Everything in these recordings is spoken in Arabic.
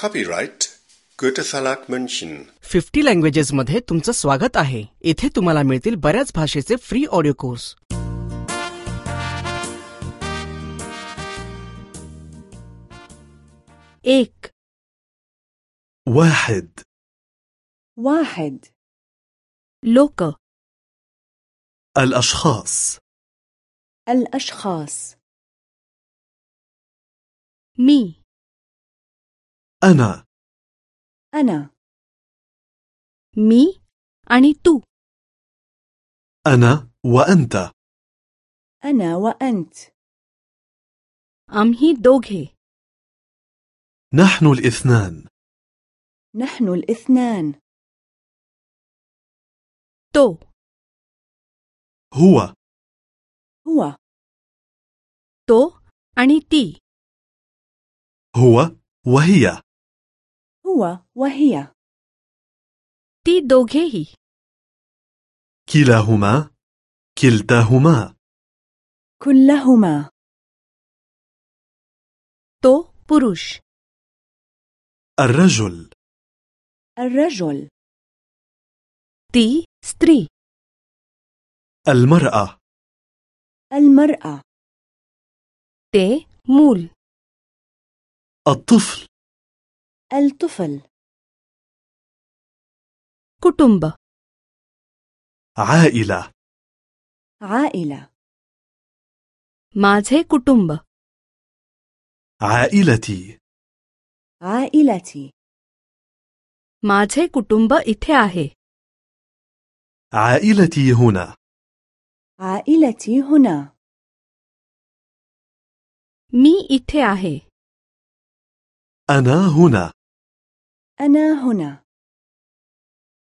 Copyright Goethe Verlag München. Fifty लँग्वेजेसमध्ये तुमचं स्वागत आहे इथे तुम्हाला मिळतील बऱ्याच भाषेचे फ्री ऑडिओ कोर्स एक واحد واحد लोक الأشخاص الأشخاص मी أنا أنا मी आणि तू أنا وأنت أنا وأنت आम्ही दोघे نحن الاثنان نحن الاثنان तो هو هو तो आणि ती هو وهي هو وهي ती दोघेही كلاهما كلتاهما كلهما तो पुरुष الرجل الرجل ती स्त्री المرأة المرأة ते मूल الطفل الطفل कुटुंब عائلة عائلة माझे कुटुंब عائلتي عائلتي माझे कुटुंब इथे आहे عائلتي هنا عائلتي هنا मी इथे आहे أنا هنا أنا هنا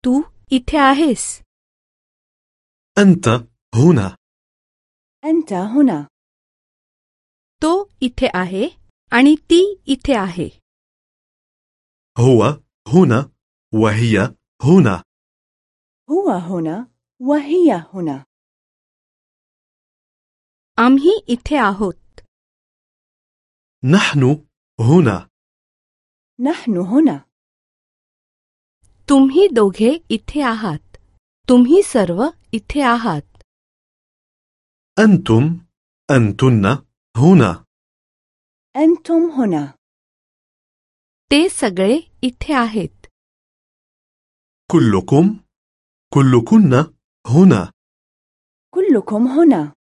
तू इथे आहेस أنت هنا أنت هنا तो इथे आहे आणि ती इथे आहे هو هنا وهي هنا هو هنا وهي هنا आम्ही इथे आहोत نحن هنا نحن هنا तुम्ही दोघे इथे आहात तुम्ही सर्व इथे आहात أنتم أنتن هنا أنتم هنا ते सगळे इथे आहेत كلكم كلكن هنا كلكم هنا